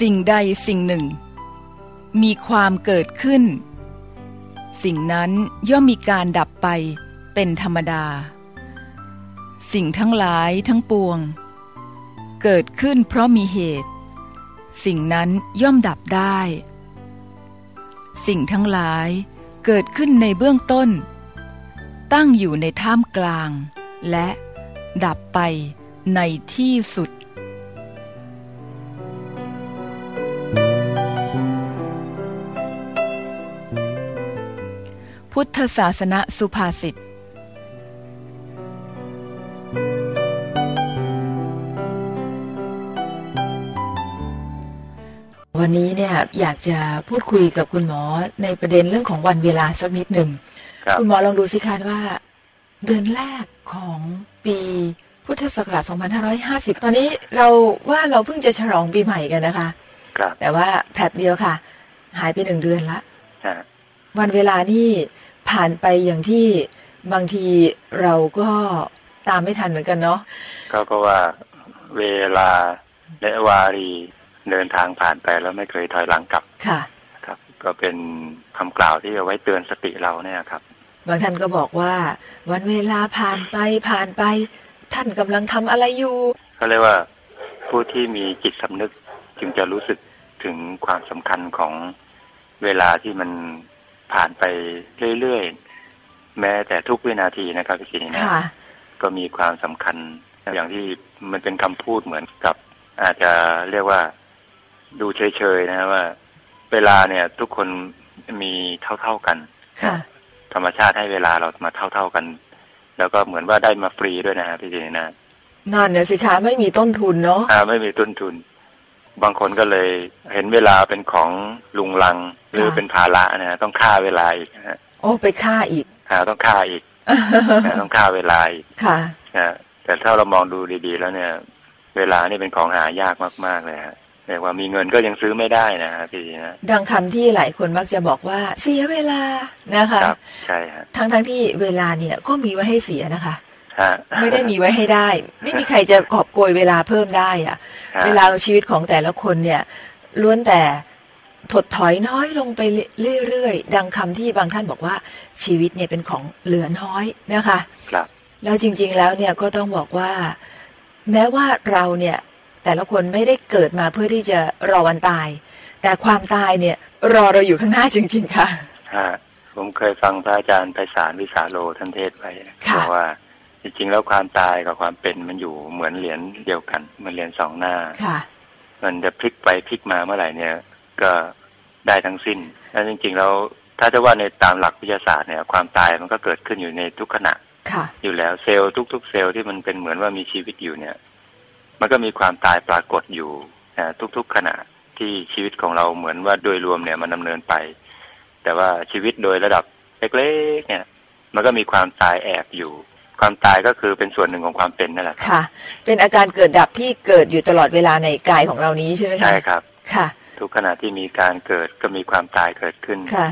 สิ่งใดสิ่งหนึ่ง มีความเกิดขึ้น สิ่งนั้นย่อมมีการดับไปเป็นธรรมดา สิ่งทั้งหลายทั้งปวง เกิดขึ้นเพราะมีเหตุ สิ่งนั้นย่อมดับได้ สิ่งทั้งหลายเกิดขึ้นในเบื้องต้น ตั้งอยู่ในท่ามกลาง และดับไปในที่สุด พุทธศาสนสุภาษิต วันนี้เนี่ยอยากจะพูดคุยกับคุณหมอในประเด็นเรื่องของวันเวลาสักนิดหนึ่งครับคุณหมอลองดูสิคะว่า เดือนแรกของปีพุทธศักราช 2550 ตอนนี้เราว่าเราเพิ่งจะฉลองปีใหม่กันนะคะครับแต่ว่าแผบเดียวค่ะ หายไปหนึ่งเดือนละฮะวันเวลานี่ ผ่านไปอย่างที่บางทีเราก็ตามไม่ทันเหมือนกันเนาะก็เพราะว่าเวลาและวารีเดินทางผ่านไปแล้วไม่เคยถอยหลังกลับค่ะ ครับ ก็เป็นคำกล่าวที่เอาไว้เตือนสติเราเนี่ยครับบางท่านก็บอกว่า วันเวลาผ่านไปผ่านไป ท่านกำลังทำอะไรอยู่ก็เรียกว่าผู้ที่มีจิตสำนึกจึงจะรู้สึกถึงความสำคัญของเวลาที่มัน ผ่านไปเรื่อยๆ แม้แต่ทุกวินาทีนะครับพี่ศินีนะค่ะก็มีความสำคัญอย่างที่มันเป็นคำพูดเหมือนกับ อาจจะเรียกว่าดูเฉยๆนะว่า เวลาเนี่ย ทุกคนมีเท่าๆกันค่ะธรรมชาติให้เวลาเรามาเท่าๆกัน แล้วก็เหมือนว่าได้มาฟรีด้วยนะฮะพี่เจนะนั่นเนี่ยสิคะไม่มีต้นทุนเนาะอ่าไม่มีต้นทุน บางคนก็เลยเห็นเวลาเป็นของลุงลัง หรือเป็นภาระนะฮะต้องฆ่าเวลาอีกนะฮะโอ้ไปฆ่าอีกอ่าต้องฆ่าอีกนะต้องฆ่าเวลาอีกค่ะนะแต่ถ้าเรามองดูดีๆแล้วเนี่ย เวลานี่เป็นของหายากมากๆเลยฮะเรียกว่ามีเงินก็ยังซื้อไม่ได้นะฮะพี่นะดังคำที่หลายคนมักจะบอกว่า เสียเวลานะคะครับใช่ฮะทั้งทั้งๆที่เวลาเนี่ยก็มีไว้ให้เสียนะคะฮะ ไม่ได้มีไว้ให้ได้ ไม่มีใครจะกอบโกยเวลาเพิ่มได้อะฮะเวลาชีวิตของแต่ละคนเนี่ย ล้วนแต่ถดถอยน้อยลงไปเรื่อยๆ ดังคำที่บางท่านบอกว่าชีวิตเนี่ยเป็นของเหลือน้อยนะคะ ครับ แล้วจริงๆแล้วเนี่ยก็ต้องบอกว่า แม้ว่าเราเนี่ย แต่ละคนไม่ได้เกิดมาเพื่อที่จะรอวันตาย แต่ความตายเนี่ย รอเราอยู่ข้างหน้าจริง ๆ ค่ะฮะผมเคยฟังพระอาจารย์ไพศาลวิสาโลท่านเทศน์ไว้ค่ะบอกว่า จริงๆแล้วความตายกับความเป็นมันอยู่เหมือนเหรียญเดียวกันเหมือนเหรียญสองหน้าค่ะมันจะพลิกไปพลิกมาเมื่อไหร่เนี่ย ก็ได้ทั้งสิ้นแล้วจริง ๆ แล้วถ้าจะว่าในตามหลักวิทยาศาสตร์เนี่ย ความตายมันก็เกิดขึ้นอยู่ในทุกขณะค่ะอยู่แล้วเซลล์ทุก ๆ เซลล์ที่มันเป็นเหมือนว่ามีชีวิตอยู่เนี่ย มันก็มีความตายปรากฏอยู่นะทุก ๆขณะที่ชีวิตของเราเหมือนว่าโดยรวมเนี่ยมันดำเนินไป แต่ว่าชีวิตโดยระดับเล็กๆเนี่ย มันก็มีความตายแอบอยู่ ความตายก็คือเป็นส่วนหนึ่งของความเป็นนั่นแหละครับค่ะ เป็นอาการเกิดดับที่เกิดอยู่ตลอดเวลาในกายของเรานี้ใช่ไหมคะใช่ครับ ค่ะ ทุกขณะที่มีการเกิดก็มีความตายเกิดขึ้นค่ะ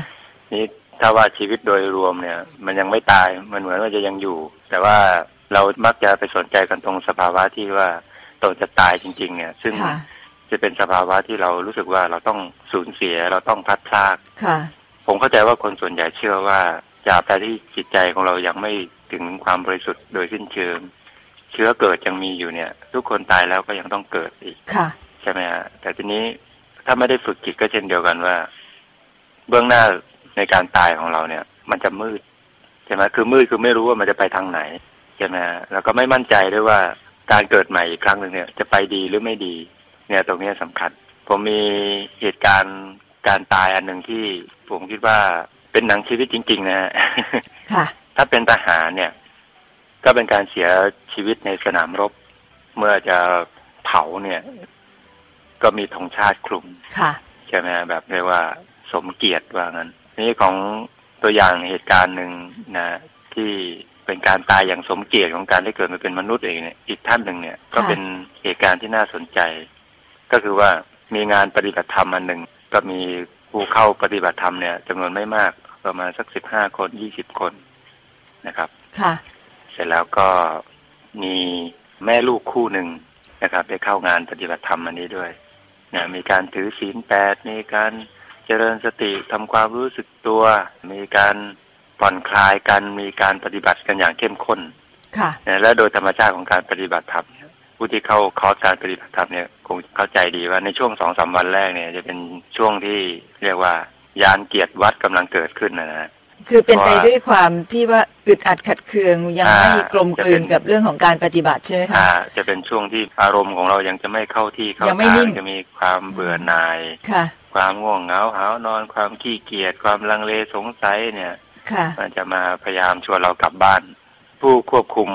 นี่ถ้าว่าชีวิตโดยรวมเนี่ย มันยังไม่ตายมันเหมือนว่าจะยังอยู่ แต่ว่าเรามักจะไปสนใจกันตรงสภาวะที่ว่าตนจะตายจริง ๆ เนี่ย ซึ่งค่ะจะเป็นสภาวะที่เรารู้สึกว่าเราต้องสูญเสียเราต้องพลัดพรากค่ะผมเข้าใจว่าคนส่วนใหญ่เชื่อว่าจากแต่ที่จิตใจของเรายังไม่ ถึงความบริสุทธิ์โดยสิ้นเชิง เชื้อเกิดยังมีอยู่เนี่ย ทุกคนตายแล้วก็ยังต้องเกิดอีกค่ะใช่ไหมฮะแต่ทีนี้ถ้าไม่ได้ฝึกจิตก็เช่นเดียวกันว่า เบื้องหน้าในการตายของเราเนี่ย มันจะมืดใช่ไหมคือมืดคือไม่รู้ว่ามันจะไปทางไหนใช่ไหมฮะแล้วก็ไม่มั่นใจด้วยว่าการเกิดใหม่อีกครั้งหนึ่งเนี่ย จะไปดีหรือไม่ดี เนี่ยตรงเนี้ยสำคัญ ผมมีเหตุการณ์การตายอันหนึ่งที่ผมคิดว่าเป็นหนังชีวิตจริง ๆ นะฮะค่ะ ถ้าเป็นทหารเนี่ย ก็เป็นการเสียชีวิตในสนามรบ เมื่อจะเผาเนี่ย ก็มีธงชาติคลุมค่ะใช่ไหมฮะแบบเรียกว่าสมเกียรติว่างั้น นี่ของตัวอย่างเหตุการณ์หนึ่งนะที่เป็นการตายอย่างสมเกียรติของการได้เกิดมาเป็นมนุษย์เองเนี่ยอีกท่านหนึ่งเนี่ย ก็เป็นเหตุการณ์ที่น่าสนใจ ก็คือว่ามีงานปฏิบัติธรรมอันหนึ่งก็มีผู้เข้าปฏิบัติธรรมเนี่ยจำนวนไม่มากประมาณสักสิบห้าคนยี่สิบคน นะครับ ค่ะ เสร็จแล้วก็มีแม่ลูกคู่หนึ่งนะครับ ได้เข้างานปฏิบัติธรรมอันนี้ด้วยนะมีการถือศีลแปดมีการเจริญสติทำความรู้สึกตัว มีการผ่อนคลายกันมีการปฏิบัติกันอย่างเข้มข้น ค่ะนะและโดยธรรมชาติของการปฏิบัติธรรมเนี่ยผู้ที่เข้าคอร์สการปฏิบัติธรรมเนี่ยคงเข้าใจดีว่าในช่วงสองสามวันแรกเนี่ย จะเป็นช่วงที่เรียกว่ายานเกียรติวัดกำลังเกิดขึ้นนะนะ คือเป็นไปด้วยความที่ว่าอึดอัดขัดเคืองยังไม่กลมกลืนกับเรื่องของการปฏิบัติใช่ไหมคะอ่าจะเป็นช่วงที่อารมณ์ของเรายังจะไม่เข้าที่เข้ายังไม่ทานิ่งงจะมีความเบื่อหน่ายค่ะความง่วงเหงาหาวนอน ความขี้เกียจความลังเลสงสัยเนี่ยค่ะมันจะมาพยายามชวนเรากลับบ้าน ผู้ควบคุม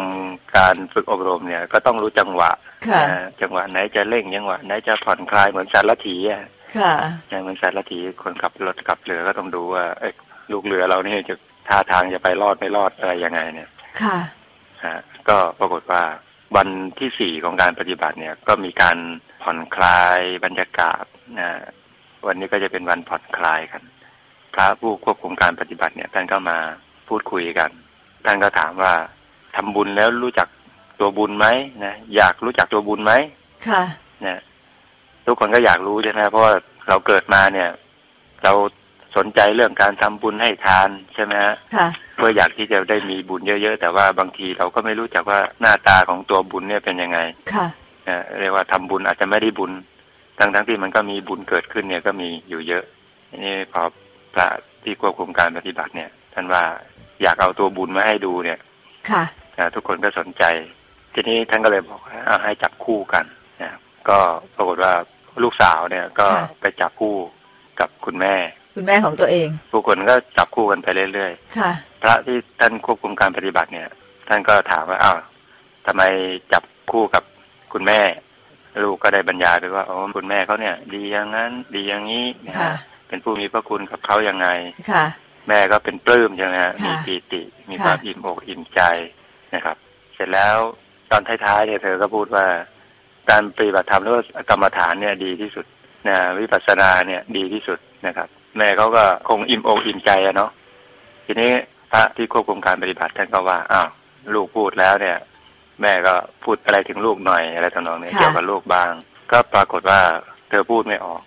การฝึกอบรมเนี่ย ก็ต้องรู้จังหวะค่ะนะจังหวะไหนจะเร่งจังหวะไหนจะผ่อนคลายเหมือนสารถีอะค่ะอย่างเหมือนสารถีคนขับรถขับเรือก็ต้องดูว่าเอ้ย ลูกเรือเรานี่จะท่าทางจะไปรอดไม่รอดอะไรยังไงเนี่ย ค่ะฮะก็ปรากฏว่าวันที่สี่ของการปฏิบัติเนี่ย ก็มีการผ่อนคลายบรรยากาศนะวันนี้ก็จะเป็นวันผ่อนคลายกันพระผู้ควบคุมการปฏิบัติเนี่ยท่านก็มาพูดคุยกันท่านก็ถามว่าทำบุญแล้วรู้จักตัวบุญไหมนะอยากรู้จักตัวบุญไหมค่ะนะทุกคนก็อยากรู้ใช่ไหมเพราะว่าเราเกิดมาเนี่ย เรา สนใจเรื่องการทำบุญให้ทานใช่ไหมฮะค่ะเพื่ออยากที่จะได้มีบุญเยอะๆ แต่ว่าบางทีเราก็ไม่รู้จักว่าหน้าตาของตัวบุญเนี่ยเป็นยังไงค่ะนะเรียกว่าทำบุญอาจจะไม่ได้บุญ ทั้งๆที่มันก็มีบุญเกิดขึ้นเนี่ยก็มีอยู่เยอะนี่พอพระที่ควบคุมการปฏิบัติเนี่ย ท่านว่าอยากเอาตัวบุญมาให้ดูเนี่ย ค่ะนะทุกคนก็สนใจ ทีนี้ท่านก็เลยบอกว่าเอาให้จับคู่กันนะก็ปรากฏว่าลูกสาวเนี่ยก็ค่ะไปจับคู่กับคุณแม่ คุณแม่ของตัวเอง ผู้คนก็จับคู่กันไปเรื่อยๆค่ะ พระที่ท่านควบคุมการปฏิบัติเนี่ย ท่านก็ถามว่าอ้าวทำไมจับคู่กับคุณแม่ ลูกก็ได้บรรยายไปว่าอ๋อคุณแม่เขาเนี่ย ดีอย่างนั้นดีอย่างนี้นะค่ะฮะเป็นผู้มีพระคุณกับเขายังไงค่ะ แม่ก็เป็นปลื้มใช่ไหมฮะค่ะมีปีติมีค่ะความอิ่มอกอิ่มใจนะครับ เสร็จแล้วตอนท้ายๆเนี่ยเธอก็พูดว่า การปฏิบัติธรรมหรือว่ากรรมฐานเนี่ยดีที่สุดนะวิปัสสนาเนี่ยดีที่สุดนะครับ แม่เขาก็คงอิ่มอกอิ่มใจอะเนาะทีนี้พระที่ควบคุมการปฏิบัติท่านก็ว่าอ้าวลูกพูดแล้วเนี่ย แม่ก็พูดอะไรถึงลูกหน่อยอะไรทำนองนี้ค่ะเกี่ยวกับลูกบ้าง ก็ปรากฏว่าเธอพูดไม่ออก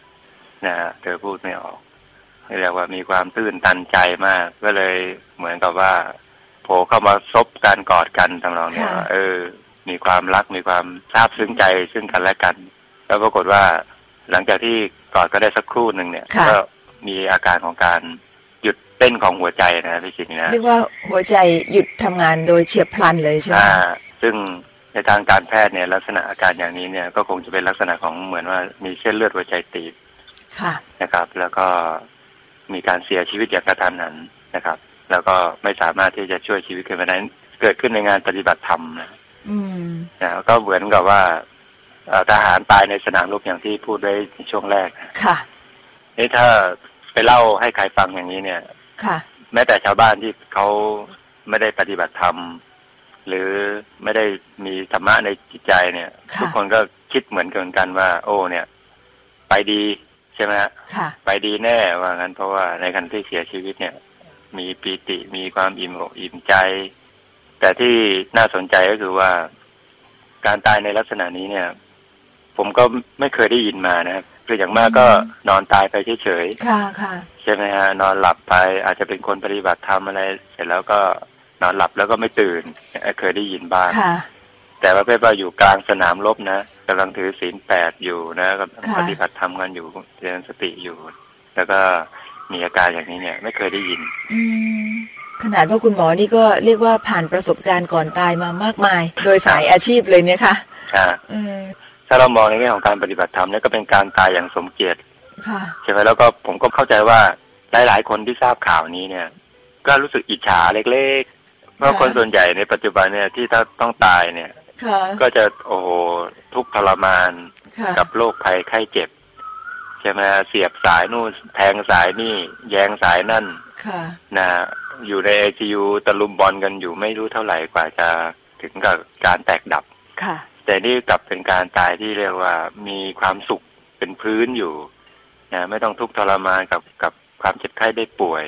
นะฮะเธอพูดไม่ออกเรียกว่ามีความตื้นตันใจมาก ก็เลยเหมือนกับว่าโผล่เข้ามาซบกันกอดกันทำนองเนี้ยค่ะว่าเออ มีความรักมีความซาบซึ้งใจซึ่งกันและกัน แล้วปรากฏว่าหลังจากที่กอดก็ได้สักครู่หนึ่งเนี่ยค่ะก็ มีอาการของการหยุดเต้นของหัวใจนะพี่ชินนะเรียกว่าหัวใจหยุดทำงานโดยเฉียบพลันเลยใช่ไหมอ่าคะซึ่งในทางการแพทย์เนี่ยลักษณะอาการอย่างนี้เนี่ยก็คงจะเป็นลักษณะของเหมือนว่ามีเส้นเลือดหัวใจตีบค่ะนะครับ แล้วก็มีการเสียชีวิตอย่างกระทันหันนะครับ แล้วก็ไม่สามารถที่จะช่วยชีวิตขึ้นมาได้เกิดขึ้นในงานปฏิบัติธรรมนะอืมนะก็เหมือนกับว่าเอ่อทหารตายในสนามรบอย่างที่พูดไว้ในช่วงแรกนะค่ะนี่ถ้า ไปเล่าให้ใครฟังอย่างนี้เนี่ย ค่ะ แม้แต่ชาวบ้านที่เขาไม่ได้ปฏิบัติธรรมหรือไม่ได้มีธรรมะในจิตใจเนี่ยค่ะทุกคนก็คิดเหมือนกันกันว่า โอ้ เนี่ย ไปดีใช่ไหมฮะค่ะไปดีแน่ว่างั้นเพราะว่าในขณะที่เสียชีวิตเนี่ย มีปีติมีความอิ่มอกอิ่มใจ แต่ที่น่าสนใจก็คือว่า การตายในลักษณะนี้เนี่ย ผมก็ไม่เคยได้ยินมานะครับ คืออย่างมากก็นอนตายไปเฉยๆค่ะค่ะใช่ไหมฮะนอนหลับไปอาจจะเป็นคนปฏิบัติธรรมอะไร เสร็จแล้วก็นอนหลับแล้วก็ไม่ตื่นเอ่อเคยได้ยินบ้างค่ะแต่ว่าเพื่อว่าอยู่กลางสนามรบนะกำลังถือศีลแปดอยู่นะกำลังค่ะปฏิบัติธรรมกันอยู่เจริญสติอยู่ แล้วก็มีอาการอย่างนี้เนี่ย ไม่เคยได้ยิน อืมขนาดว่าคุณหมอนี่ก็เรียกว่าผ่านประสบการณ์ก่อนตายมามากมาย โดยสายอาชีพเลยเนี่ยค่ะอ่าอืม ถ้าเรามองในแง่ของการปฏิบัติธรรมเนี่ยก็เป็นการตายอย่างสมเกียรติค่ะใช่ไหมแล้วก็ผมก็เข้าใจว่าหลาย ๆ คนที่ทราบข่าวนี้เนี่ย ก็รู้สึกอิจฉาเล็กๆ เพราะค่ะคนส่วนใหญ่ในปัจจุบันเนี่ยที่ถ้าต้องตายเนี่ยค่ะก็จะโอ้โหทุกข์ทรมานค่ะกับโรคภัยไข้เจ็บใช่ไหมเสียบสายนู่นแทงสายนี่ แยงสายนั่นค่ะนะอยู่ในไอซียูตะลุมบอลกันอยู่ไม่รู้เท่าไหร่กว่าจะถึงกับการแตกดับค่ะ แต่นี่กลับเป็นการตายที่เรียกว่ามีความสุขเป็นพื้นอยู่นะไม่ต้องทุกข์ทรมานกับกับความเจ็บไข้ได้ป่วย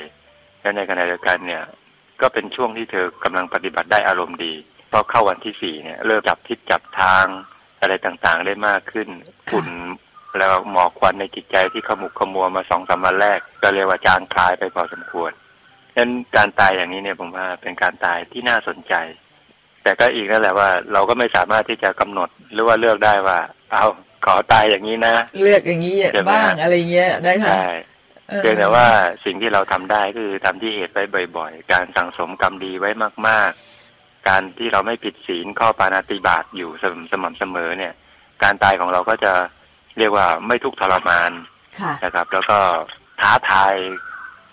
และในขณะเดียวกันเนี่ย ก็เป็นช่วงที่เธอกำลังปฏิบัติได้อารมณ์ดีเพราะเข้าวันที่สี่เนี่ย เริ่มจับทิศจับทางอะไรต่างๆได้มากขึ้นฝุ่นแล้วหมอกควันในจิตใจที่ขมุกขมัวมาสองสามวันแรก ก็เรียกว่าจางคลายไปพอสมควรฉะนั้นการตายอย่างนี้เนี่ยผมว่าเป็นการตายที่น่าสนใจ แต่ก็อีกนั่นแหละว่า เราก็ไม่สามารถที่จะกำหนดหรือว่าเลือกได้ว่า เอาขอตายอย่างนี้นะ เลือกอย่างนี้บ้างอะไรเงี้ยนะคะใช่เพียงแต่ว่าสิ่งที่เราทำได้คือทำที่เหตุไว้บ่อย ๆ การสั่งสมกรรมดีไว้มาก ๆ การที่เราไม่ผิดศีลข้อปานาติบาตอยู่สม่ำเสมอเนี่ย การตายของเราก็จะเรียกว่าไม่ทุกข์ทรมานนะครับ แล้วก็ท้าทาย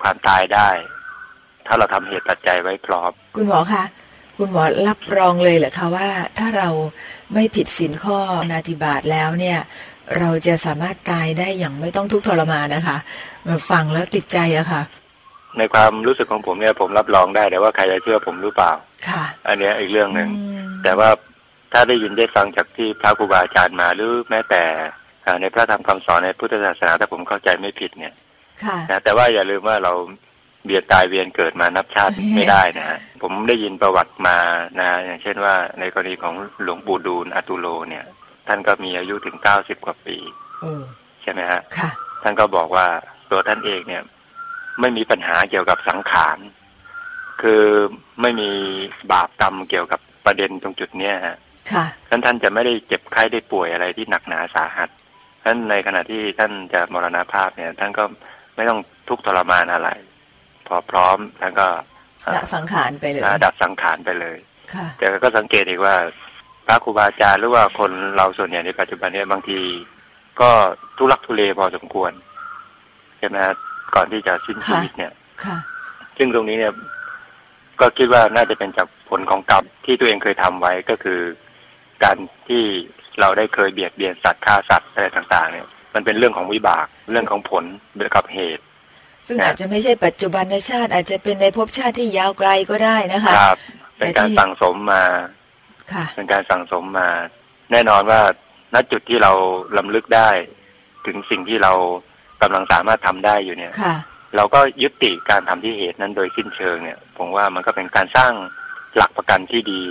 ความตายได้ ถ้าเราทำเหตุปัจจัยไว้พร้อมคุณหมอคะ คุณหมอรับรองเลยเหรอคะว่า ถ้าเราไม่ผิดศีลข้อนาติบาตแล้วเนี่ย เราจะสามารถตายได้อย่างไม่ต้องทุกข์ทรมานนะคะมาฟังแล้วติดใจอะค่ะ ในความรู้สึกของผมเนี่ย ผมรับรองได้แต่ว่าใครจะเชื่อผมหรือเปล่า ค่ะ อันนี้อีกเรื่องหนึ่งแต่ว่าถ้าได้ยินได้ฟังจากที่พระครูบาอาจารย์มาหรือแม้แต่ในพระธรรมคำสอนในพุทธศาสนาถ้าผมเข้าใจไม่ผิดเนี่ยค่ะนะแต่ว่าอย่าลืมว่าเรา เบียดตายเวียนเกิดมานับชาติไม่ได้นะฮะผมได้ยินประวัติมานะอย่างเช่นว่าในกรณีของหลวงปู่ดูลอตุโลเนี่ย ท่านก็มีอายุถึงเก้าสิบกว่าปีใช่ไหมฮะท่านก็บอกว่าตัวท่านเองเนี่ย ไม่มีปัญหาเกี่ยวกับสังขารคือไม่มีบาปกรรมเกี่ยวกับประเด็นตรงจุดเนี้ยฮะค่ะท่านท่านจะไม่ได้เจ็บไข้ได้ป่วยอะไรที่หนักหนาสาหัสท่านในขณะที่ท่านจะมรณภาพเนี่ย ท่านก็ไม่ต้องทุกข์ทรมานอะไรพ อพร้อมท่านก็ดับสังขารไปเลยดับสังขารไปเลยค่ะแต่ก็สังเกตอีกว่าพระครูบาอาจารย์หรือว่าคนเราส่วนใหญ่ในปัจจุบันนี้บางทีก็ทุลักทุเลพอสมควรใช่ไหมก่อนที่จะสิ้นชีวิตเนี่ยค่ะซึ่งตรงนี้เนี่ย ก็คิดว่าน่าจะเป็นจากผลของกรรมที่ตัวเองเคยทำไว้ก็คือ การที่เราได้เคยเบียดเบียนสัตว์ฆ่าสัตว์อะไรต่าง ๆ เนี่ย มันเป็นเรื่องของวิบากเรื่องของผลเกี่ยวกับเหตุ ซึ่งอาจจะไม่ใช่ปัจจุบันชาติ อาจจะเป็นในภพชาติที่ยาวไกลก็ได้นะคะครับเป็นการสั่งสมมาค่ะเป็นการสั่งสมมา แน่นอนว่าณจุดที่เราลำลึกได้ ถึงสิ่งที่เรากำลังสามารถทำได้อยู่เนี่ยเราก็ยุติการทำที่เหตุนั้นโดยสิ้นเชิงเนี่ย ผมว่ามันก็เป็นการสร้างหลักประกันที่ดี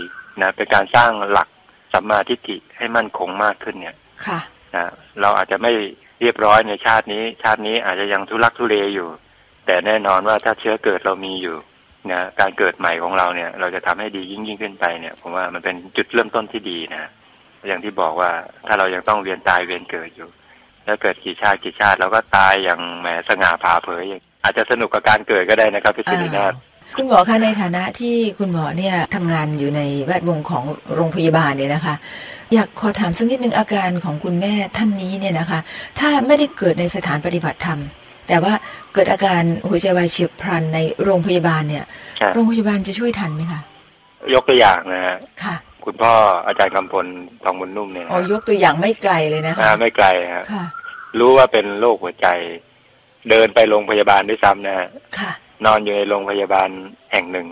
นะเป็นการสร้างหลักสัมมาทิฏฐิให้มั่นคงมากขึ้นเนี่ย ค่ะนะเราอาจจะไม่ เรียบร้อยในชาตินี้ ชาตินี้อาจจะยังทุลักทุเลอยู่ แต่แน่นอนว่าถ้าเชื้อเกิดเรามีอยู่นะการเกิดใหม่ของเราเนี่ย เราจะทำให้ดียิ่งยิ่งขึ้นไปเนี่ย ผมว่ามันเป็นจุดเริ่มต้นที่ดีนะอย่างที่บอกว่าถ้าเรายังต้องเวียนตายเวียนเกิดอยู่ แล้วเกิดกี่ชาติกี่ชาติเราก็ตายอย่างแหมสง่าผ่าเผยอาจจะสนุกกับการเกิดก็ได้นะครับพี่สิรินาถคุณหมอคะในฐานะที่คุณหมอเนี่ยทำงานอยู่ในแวดวงของโรงพยาบาลเนี่ยนะคะ อยากขอถามสักนิดนึงอาการของคุณแม่ท่านนี้เนี่ยนะคะ ถ้าไม่ได้เกิดในสถานปฏิบัติธรรม แต่ว่าเกิดอาการหัวใจวายเฉียบพลันในโรงพยาบาลเนี่ย โรงพยาบาลจะช่วยทันไหมคะยกตัวอย่างนะฮะค่ะ คุณพ่ออาจารย์กำพลทองบุญนุ่มเนี่ยอ๋อยกตัวอย่างไม่ไกลเลยนะคะไม่ไกลครับรู้ว่าเป็นโรคหัวใจ เดินไปโรงพยาบาลด้วยซ้ำนะฮะนอนอยู่ในโรงพยาบาลแห่งหนึ่ง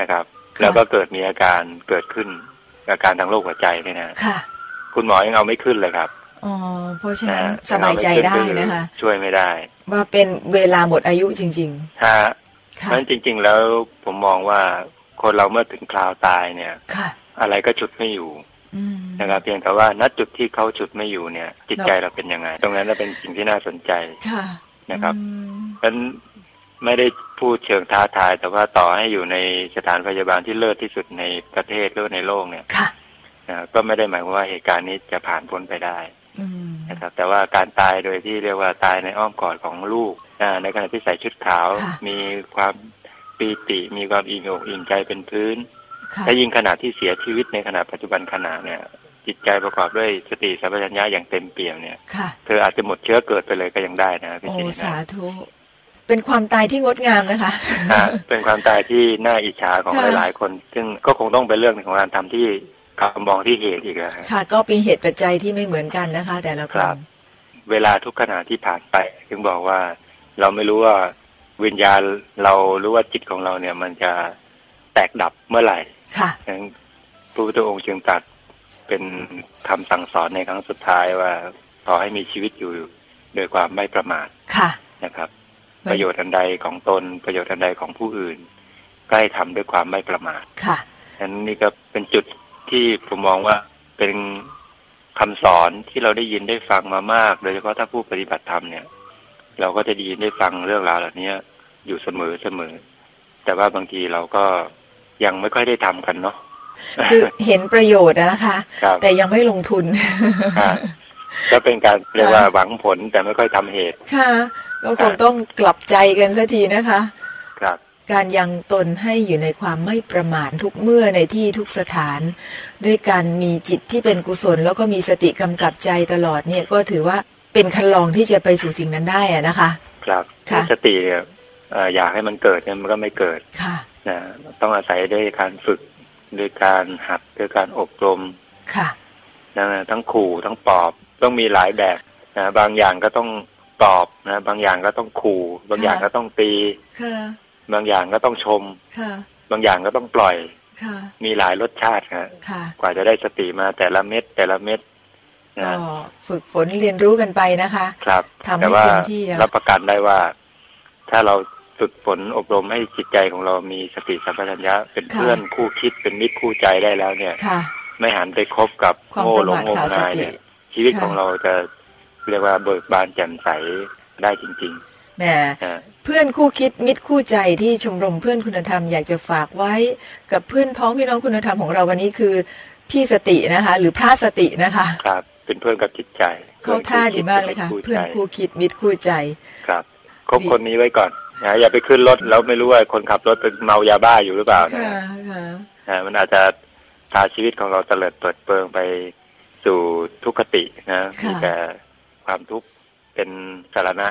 นะครับ แล้วก็เกิดมีอาการเกิดขึ้น อาการทางโรคหัวใจเนี่ยนะค่ะ คุณหมอยังเอาไม่ขึ้นเลยครับอ๋อเพราะฉะนั้นสบายใจได้นะคะ ช่วยไม่ได้ ว่าเป็นเวลาหมดอายุจริงๆฮะเพราะฉะนั้นจริง ๆ แล้วผมมองว่าคนเราเมื่อถึงคราวตายเนี่ยค่ะ อะไรก็ชุดไม่อยู่นะครับเพียงแต่ว่าณจุดที่เขาฉุดไม่อยู่เนี่ย จิตใจเราเป็นยังไง ตรงนั้นเป็นสิ่งที่น่าสนใจนะครับเพราะ ไม่ได้พูดเชิงท้าทาย แต่ว่าต่อให้อยู่ในสถานพยาบาลที่เลิศที่สุดในประเทศหรือในโลกเนี่ยก็ไม่ได้หมายความว่าเหตุการณ์นี้จะผ่านพ้นไปได้นะครับ แต่ว่าการตายโดยที่เรียกว่าตายในอ้อมกอดของลูกในขณะที่ใส่ชุดขาว มีความปีติมีความอิ่มอกอิ่มใจเป็นพื้นและยิ่งขณะที่เสียชีวิตในขณะปัจจุบันขณะเนี่ย จิตใจประกอบด้วยสติสัมปชัญญะอย่างเต็มเปี่ยมเนี่ยเธออาจจะหมดเชื้อเกิดไปเลยก็ยังได้นะพี่จินนะสาธุ เป็นความตายที่งดงามนะคะเป็นความตายที่น่าอิจฉาของหลายๆคน ซึ่งก็คงต้องเป็นเรื่องของการทำที่คำมองที่เหตุอีกแล้วค่ะ ก็เป็นเหตุปัจจัยที่ไม่เหมือนกันนะคะ แต่ละคนเวลาทุกขณะที่ผ่านไป ถึงบอกว่าเราไม่รู้ว่าวิญญาณเราหรือว่าจิตของเราเนี่ย มันจะแตกดับเมื่อไหร่ ค่ะพระพุทธองค์จึงตรัสเป็นคำสั่งสอนในครั้งสุดท้ายว่าขอให้มีชีวิตอยู่โดยความไม่ประมาท ค่ะ นะครับ ประโยชน์อันใดของตนประโยชน์อันใดของผู้อื่นก็ให้ทำด้วยความไม่ประมาทค่ะฉะนั้นนี่ก็เป็นจุดที่ผมมองว่าเป็นคำสอนที่เราได้ยินได้ฟังมามาก โดยเฉพาะถ้าผู้ปฏิบัติธรรมเนี่ย เราก็จะได้ยินได้ฟังเรื่องราวเหล่านี้อยู่เสมอเสมอ แต่ว่าบางทีเราก็ยังไม่ค่อยได้ทำกันเนาะคือเห็นประโยชน์อะนะคะครับแต่ยังไม่ลงทุนอ่าก็เป็นการเรียกว่าหวังผลแต่ไม่ค่อยทำเหตุ ค่ะ ก็คงต้องกลับใจกันสักทีนะคะ ครับ การยังตนให้อยู่ในความไม่ประมาททุกเมื่อในที่ทุกสถาน ด้วยการมีจิตที่เป็นกุศล แล้วก็มีสติกำกับใจตลอดเนี่ยก็ถือว่าเป็นคันลองที่จะไปสู่สิ่งนั้นได้อะนะคะ ครับค่ะสติเนี่ยเอ่ออยากให้มันเกิดเนี่ยมันก็ไม่เกิดค่ะนะต้องอาศัยด้วยการฝึกด้วยการหัดด้วยการอบรมค่ะนะทั้งขู่ทั้งปลอบต้องมีหลายแบบนะบางอย่างก็ต้องปล อบนะบางอย่างก็ต้องขู่ บางอย่างก็ต้องตีค่ะบางอย่างก็ต้องชมค่ะบางอย่างก็ต้องปล่อยค่ะมีหลายรสชาติฮะค่ะกว่าจะได้สติมาแต่ละเม็ดแต่ละเม็ดก็นะฝึกฝนเรียนรู้กันไปนะคะ ครับทำให้แต่ว่าเต็มที่อะรับประกันได้ว่า ถ้าเราฝึกฝนอบรมให้จิตใจของเรามีสติสัมปชัญญะเป็นเพื่อนคู่คิดเป็นมิตรคู่ใจได้แล้วเนี่ยค่ะไม่หันไปคบกับความโง่ประหลงมาทงมขาดสงายติเนี่ยชีวิตค่ะของเราจะ เรียกว่าเบิกบานแจ่มใสได้จริงแหมๆนะเพื่อนคู่คิดมิตรคู่ใจที่ชมรมเพื่อนคุณธรรมอยากจะฝากไว้กับเพื่อนพ้องพี่น้องคุณธรรมของเราวันนี้คือพี่สตินะคะ หรือพระสตินะคะครับเป็นเพื่อนกับจิตใจเข้าท่าดีมากเลยค่ะพื่เพื่อนใจคู่คิดมิตรคู่ใจครับคบดีคนนี้ไว้ก่อนนะอย่าไปขึ้นรถแล้วไม่รู้ว่าคนขับรถเป็นเมายาบ้าอยู่หรือเปล่านะค่ะค่ะนะมันอาจจะพาชีวิตของเราเตลิดเปิดเปิงไปสู่ทุกขตินะมีแต่ ความทุกข์เป็นสารณะ